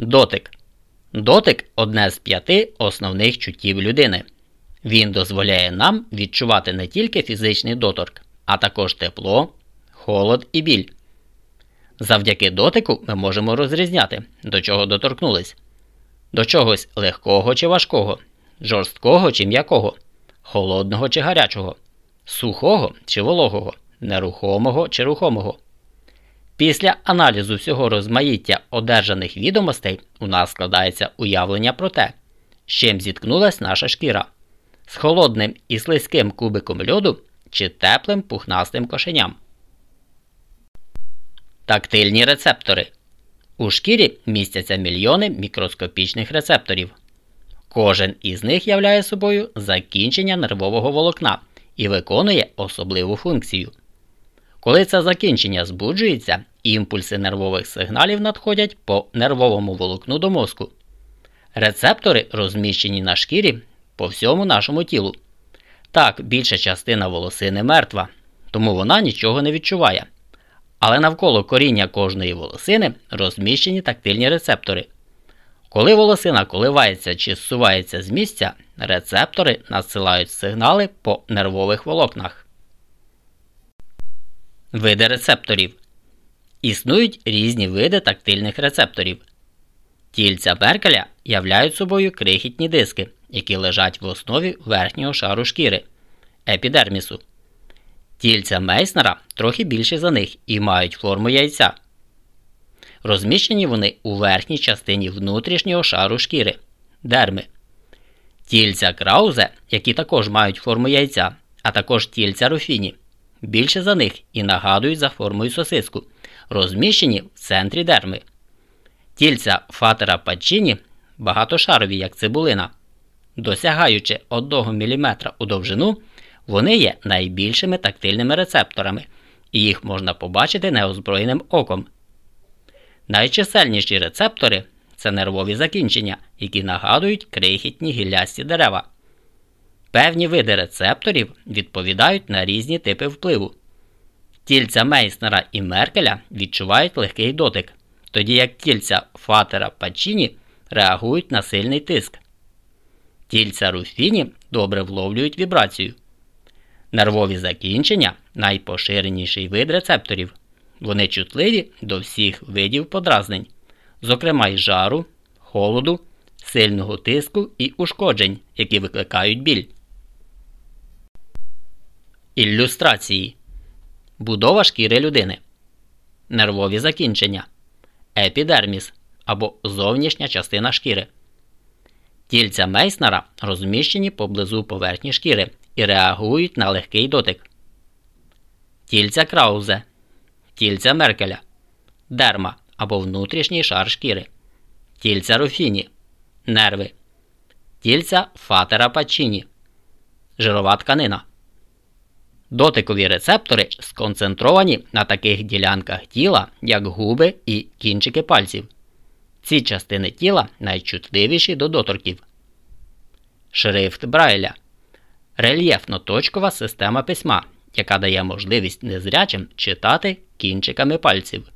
Дотик. Дотик одне з п'яти основних чуттів людини. Він дозволяє нам відчувати не тільки фізичний доторк, а також тепло, холод і біль. Завдяки дотику ми можемо розрізняти, до чого доторкнулись, до чогось легкого чи важкого, жорсткого чи м'якого, холодного чи гарячого, сухого чи вологого, нерухомого чи рухомого. Після аналізу всього розмаїття одержаних відомостей у нас складається уявлення про те, з чим зіткнулась наша шкіра з холодним і слизьким кубиком льоду чи теплим пухнастим кошеням. Тактильні рецептори. У шкірі містяться мільйони мікроскопічних рецепторів. Кожен із них являє собою закінчення нервового волокна і виконує особливу функцію. Коли це закінчення збуджується, імпульси нервових сигналів надходять по нервовому волокну до мозку. Рецептори розміщені на шкірі по всьому нашому тілу. Так, більша частина волосини мертва, тому вона нічого не відчуває. Але навколо коріння кожної волосини розміщені тактильні рецептори. Коли волосина коливається чи зсувається з місця, рецептори надсилають сигнали по нервових волокнах. Види рецепторів. Існують різні види тактильних рецепторів. Тільця Беркеля являють собою крихітні диски, які лежать в основі верхнього шару шкіри епідермісу. Тільця Мейснера трохи більші за них і мають форму яйця. Розміщені вони у верхній частині внутрішнього шару шкіри дерми. Тільця краузе, які також мають форму яйця, а також тільця руфіні, більше за них і нагадують за формою сосиску, розміщені в центрі дерми. Тільця фатера пачіні багатошарові, як цибулина. Досягаючи 1 мм у довжину, вони є найбільшими тактильними рецепторами, і їх можна побачити неозброєним оком. Найчисельніші рецептори це нервові закінчення, які нагадують крихітні гіллясті дерева. Певні види рецепторів відповідають на різні типи впливу. Тільця Мейснера і Меркеля відчувають легкий дотик, тоді як тільця Фатера Пачіні реагують на сильний тиск. Тільця руфіні добре вловлюють вібрацію. Нервові закінчення найпоширеніший вид рецепторів. Вони чутливі до всіх видів подразнень, зокрема й жару, холоду, сильного тиску і ушкоджень, які викликають біль. Ілюстрації Будова шкіри людини. Нервові закінчення. Епідерміс або зовнішня частина шкіри. Тільця Мейснера розміщені поблизу поверхні шкіри і реагують на легкий дотик. Тільця Краузе, тільця Меркеля, дерма або внутрішній шар шкіри, тільця Руфіні, нерви, тільця Фатера Пачіні, жирова тканина. Дотикові рецептори сконцентровані на таких ділянках тіла, як губи і кінчики пальців. Ці частини тіла найчутливіші до доторків. Шрифт Брайля рельєфно-точкова система письма, яка дає можливість незрячим читати кінчиками пальців.